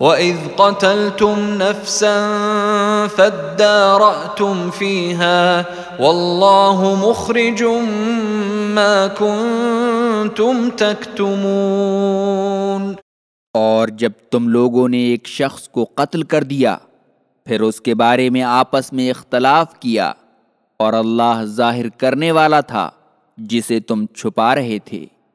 وَإِذْ قَتَلْتُمْ نَفْسًا فَادَّارَأْتُمْ فِيهَا وَاللَّهُ مُخْرِجٌ مَا كُنْتُمْ تَكْتُمُونَ۔ اور جب تم لوگوں نے ایک شخص کو قتل کر دیا، پھر اس کے بارے میں آپس میں اختلاف کیا اور اللہ ظاہر کرنے والا تھا جسے تم چھپا رہے تھے۔